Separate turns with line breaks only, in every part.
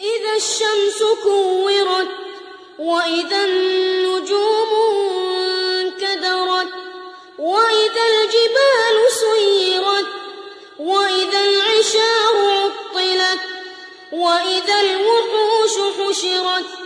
إذا الشمس كورت وإذا النجوم انكدرت وإذا الجبال سيرت وإذا العشار عطلت وإذا الوحوش حشرت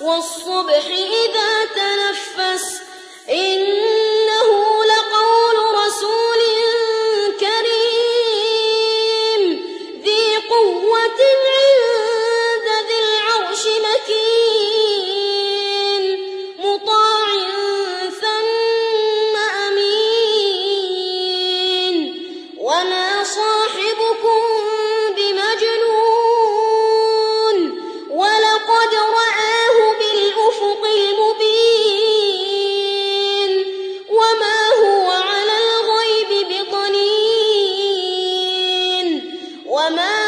والصبح إذا تنفس وما